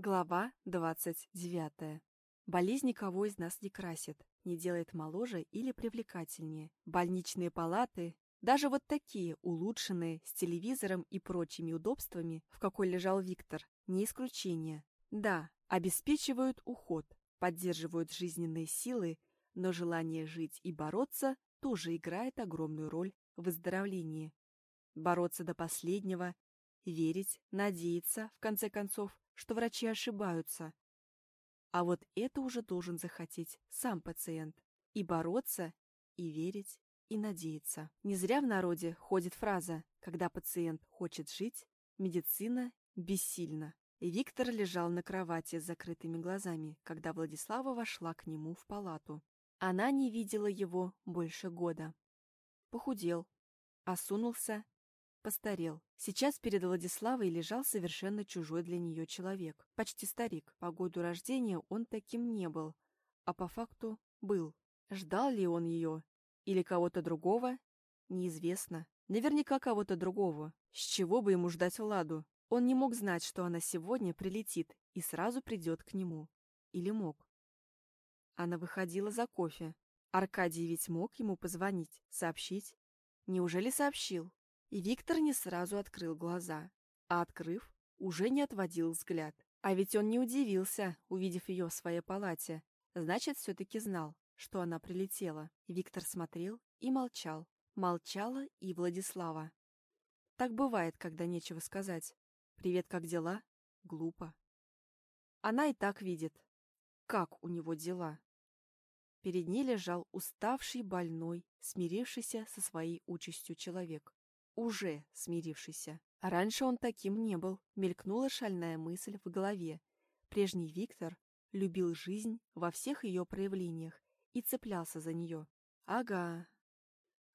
Глава 29. Болезнь никого из нас не красит, не делает моложе или привлекательнее. Больничные палаты, даже вот такие, улучшенные, с телевизором и прочими удобствами, в какой лежал Виктор, не исключение. Да, обеспечивают уход, поддерживают жизненные силы, но желание жить и бороться тоже играет огромную роль в выздоровлении. Бороться до последнего, верить, надеяться, в конце концов, что врачи ошибаются. А вот это уже должен захотеть сам пациент. И бороться, и верить, и надеяться. Не зря в народе ходит фраза «когда пациент хочет жить, медицина бессильна». Виктор лежал на кровати с закрытыми глазами, когда Владислава вошла к нему в палату. Она не видела его больше года. Похудел, осунулся постарел. Сейчас перед Владиславой лежал совершенно чужой для нее человек. Почти старик. По году рождения он таким не был, а по факту был. Ждал ли он ее или кого-то другого? Неизвестно. Наверняка кого-то другого. С чего бы ему ждать Владу? Он не мог знать, что она сегодня прилетит и сразу придет к нему. Или мог? Она выходила за кофе. Аркадий ведь мог ему позвонить, сообщить. Неужели сообщил? И Виктор не сразу открыл глаза, а открыв, уже не отводил взгляд. А ведь он не удивился, увидев ее в своей палате. Значит, все-таки знал, что она прилетела. Виктор смотрел и молчал. Молчала и Владислава. Так бывает, когда нечего сказать. «Привет, как дела?» Глупо. Она и так видит, как у него дела. Перед ней лежал уставший, больной, смирившийся со своей участью человек уже смирившийся. А раньше он таким не был. Мелькнула шальная мысль в голове. Прежний Виктор любил жизнь во всех ее проявлениях и цеплялся за нее. Ага.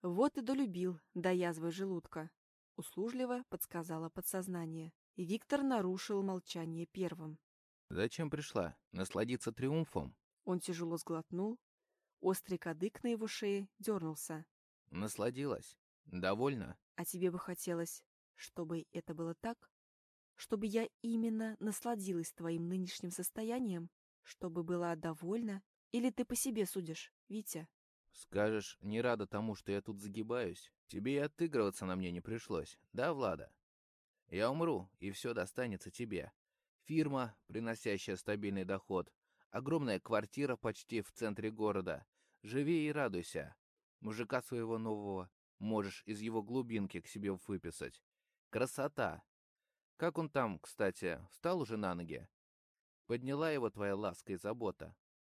Вот и долюбил до язвы желудка. Услужливо подсказала подсознание. И Виктор нарушил молчание первым. «Зачем пришла? Насладиться триумфом?» Он тяжело сглотнул. Острый кадык на его шее дернулся. «Насладилась. Довольна?» А тебе бы хотелось, чтобы это было так? Чтобы я именно насладилась твоим нынешним состоянием? Чтобы была довольна? Или ты по себе судишь, Витя? Скажешь, не рада тому, что я тут загибаюсь? Тебе и отыгрываться на мне не пришлось, да, Влада? Я умру, и все достанется тебе. Фирма, приносящая стабильный доход, огромная квартира почти в центре города. Живи и радуйся. Мужика своего нового можешь из его глубинки к себе выписать. Красота! Как он там, кстати, встал уже на ноги? Подняла его твоя ласка и забота.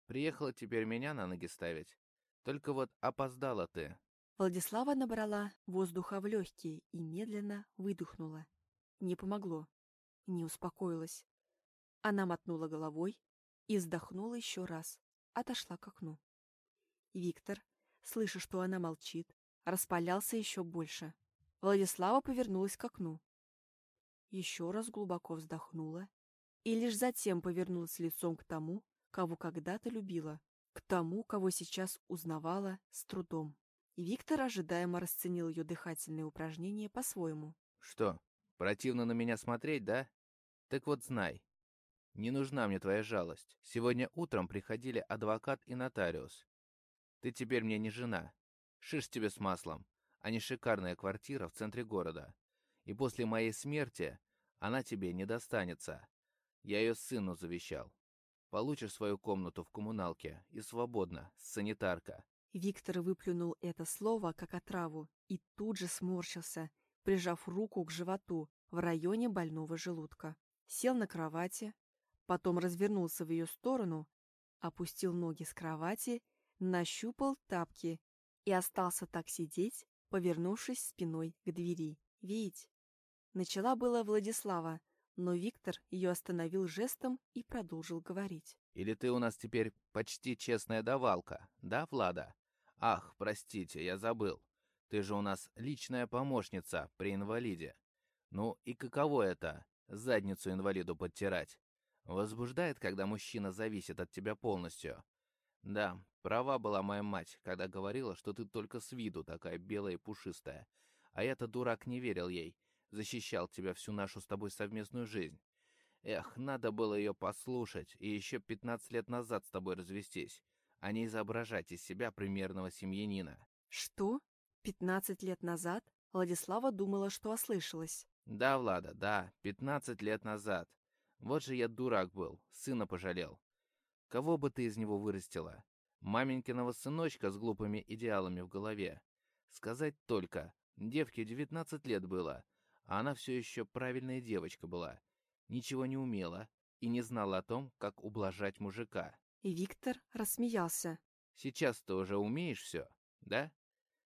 Приехала теперь меня на ноги ставить. Только вот опоздала ты. Владислава набрала воздуха в легкие и медленно выдохнула. Не помогло. Не успокоилась. Она мотнула головой и вздохнула еще раз. Отошла к окну. Виктор, слыша, что она молчит, распалялся еще больше. Владислава повернулась к окну. Еще раз глубоко вздохнула и лишь затем повернулась лицом к тому, кого когда-то любила, к тому, кого сейчас узнавала с трудом. И Виктор ожидаемо расценил ее дыхательные упражнения по-своему. «Что, противно на меня смотреть, да? Так вот знай, не нужна мне твоя жалость. Сегодня утром приходили адвокат и нотариус. Ты теперь мне не жена, Шиш тебе с маслом, а не шикарная квартира в центре города. И после моей смерти она тебе не достанется. Я ее сыну завещал. Получишь свою комнату в коммуналке и свободно, санитарка. Виктор выплюнул это слово, как отраву, и тут же сморщился, прижав руку к животу в районе больного желудка. Сел на кровати, потом развернулся в ее сторону, опустил ноги с кровати, нащупал тапки и остался так сидеть, повернувшись спиной к двери. «Вить!» Начала была Владислава, но Виктор ее остановил жестом и продолжил говорить. «Или ты у нас теперь почти честная давалка, да, Влада? Ах, простите, я забыл. Ты же у нас личная помощница при инвалиде. Ну и каково это, задницу инвалиду подтирать? Возбуждает, когда мужчина зависит от тебя полностью. Да, права была моя мать, когда говорила, что ты только с виду такая белая и пушистая. А я-то, дурак, не верил ей. Защищал тебя всю нашу с тобой совместную жизнь. Эх, надо было ее послушать и еще 15 лет назад с тобой развестись, а не изображать из себя примерного семьянина. Что? 15 лет назад? Владислава думала, что ослышалась. Да, Влада, да, 15 лет назад. Вот же я дурак был, сына пожалел. Кого бы ты из него вырастила? Маменькиного сыночка с глупыми идеалами в голове. Сказать только, девке 19 лет было, а она все еще правильная девочка была ничего не умела и не знала о том, как ублажать мужика. И Виктор рассмеялся. «Сейчас ты уже умеешь все, да?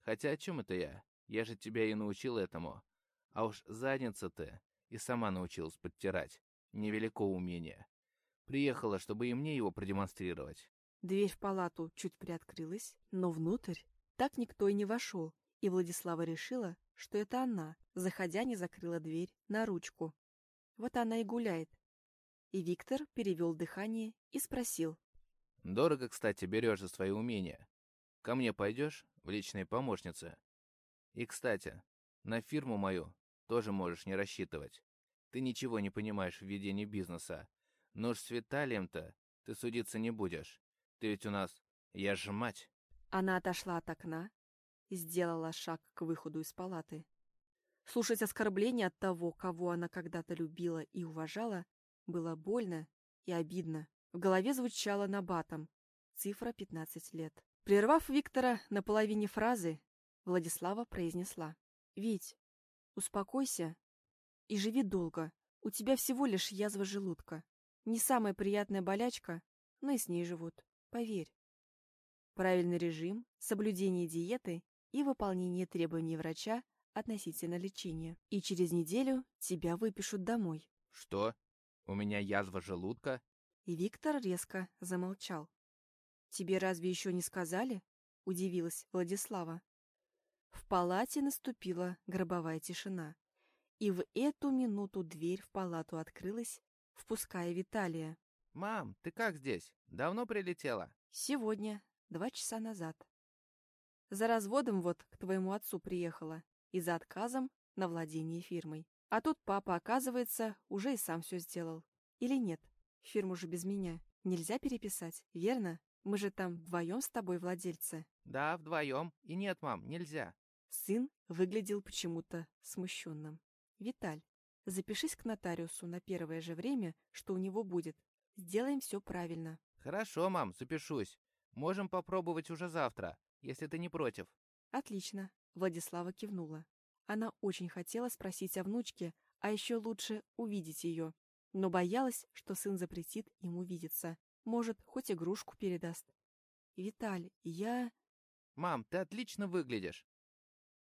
Хотя о чем это я? Я же тебя и научил этому. А уж задница ты и сама научилась подтирать. Невелико умение. Приехала, чтобы и мне его продемонстрировать». Дверь в палату чуть приоткрылась, но внутрь так никто и не вошел, и Владислава решила, что это она, заходя, не закрыла дверь на ручку. Вот она и гуляет. И Виктор перевел дыхание и спросил. «Дорого, кстати, берешь за свои умения. Ко мне пойдешь в личные помощницы? И, кстати, на фирму мою тоже можешь не рассчитывать. Ты ничего не понимаешь в ведении бизнеса. Но уж с Виталием-то ты судиться не будешь. Ты ведь у нас... Я же мать». Она отошла от окна и сделала шаг к выходу из палаты. Слушать оскорбления от того, кого она когда-то любила и уважала, было больно и обидно. В голове звучало набатом. Цифра 15 лет. Прервав Виктора на половине фразы, Владислава произнесла. «Вить, успокойся и живи долго. У тебя всего лишь язва желудка. Не самая приятная болячка, но и с ней живут. Поверь. Правильный режим, соблюдение диеты и выполнение требований врача относительно лечения. И через неделю тебя выпишут домой. Что? У меня язва желудка? И Виктор резко замолчал. Тебе разве еще не сказали? Удивилась Владислава. В палате наступила гробовая тишина. И в эту минуту дверь в палату открылась, впуская Виталия. «Мам, ты как здесь? Давно прилетела?» «Сегодня, два часа назад. За разводом вот к твоему отцу приехала и за отказом на владение фирмой. А тут папа, оказывается, уже и сам все сделал. Или нет? Фирму же без меня. Нельзя переписать, верно? Мы же там вдвоем с тобой владельцы. Да, вдвоем. И нет, мам, нельзя. Сын выглядел почему-то смущенным. Виталь, запишись к нотариусу на первое же время, что у него будет. Сделаем все правильно. Хорошо, мам, запишусь. Можем попробовать уже завтра, если ты не против. Отлично. Владислава кивнула. Она очень хотела спросить о внучке, а еще лучше увидеть ее, но боялась, что сын запретит ему видеться. Может, хоть игрушку передаст. «Виталь, я...» «Мам, ты отлично выглядишь!»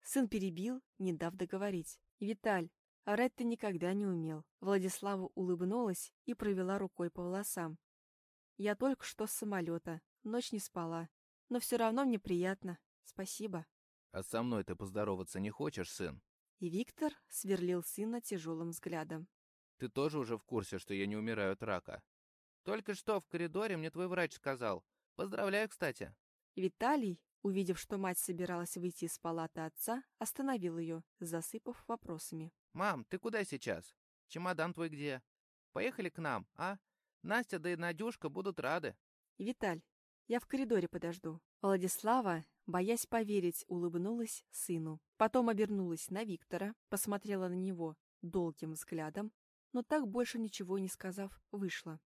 Сын перебил, не дав договорить. «Виталь, орать ты никогда не умел». Владислава улыбнулась и провела рукой по волосам. «Я только что с самолета, ночь не спала. Но все равно мне приятно. Спасибо». «А со мной ты поздороваться не хочешь, сын?» И Виктор сверлил сына тяжелым взглядом. «Ты тоже уже в курсе, что я не умираю от рака?» «Только что в коридоре мне твой врач сказал. Поздравляю, кстати». Виталий, увидев, что мать собиралась выйти из палаты отца, остановил ее, засыпав вопросами. «Мам, ты куда сейчас? Чемодан твой где? Поехали к нам, а? Настя да и Надюшка будут рады». «Виталь, я в коридоре подожду». Владислава боясь поверить, улыбнулась сыну. Потом обернулась на Виктора, посмотрела на него долгим взглядом, но так больше ничего не сказав, вышла.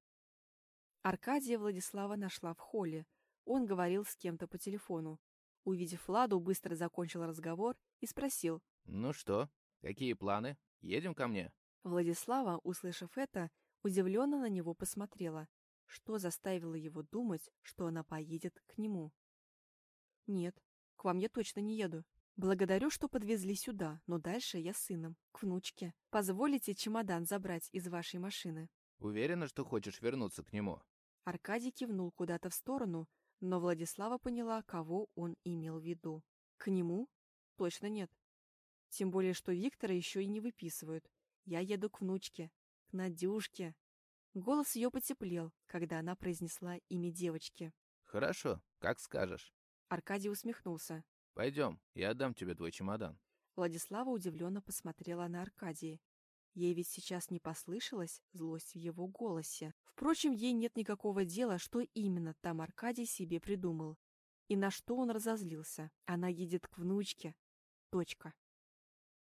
Аркадия Владислава нашла в холле. Он говорил с кем-то по телефону. Увидев Ладу, быстро закончил разговор и спросил. «Ну что, какие планы? Едем ко мне?» Владислава, услышав это, удивленно на него посмотрела. Что заставило его думать, что она поедет к нему? Нет, к вам я точно не еду. Благодарю, что подвезли сюда, но дальше я с сыном, к внучке. Позволите чемодан забрать из вашей машины? Уверена, что хочешь вернуться к нему? Аркадий кивнул куда-то в сторону, но Владислава поняла, кого он имел в виду. К нему? Точно нет. Тем более, что Виктора еще и не выписывают. Я еду к внучке, к Надюшке. Голос ее потеплел, когда она произнесла имя девочки. Хорошо, как скажешь. Аркадий усмехнулся. «Пойдем, я отдам тебе твой чемодан». Владислава удивленно посмотрела на Аркадия. Ей ведь сейчас не послышалась злость в его голосе. Впрочем, ей нет никакого дела, что именно там Аркадий себе придумал. И на что он разозлился. Она едет к внучке. Точка.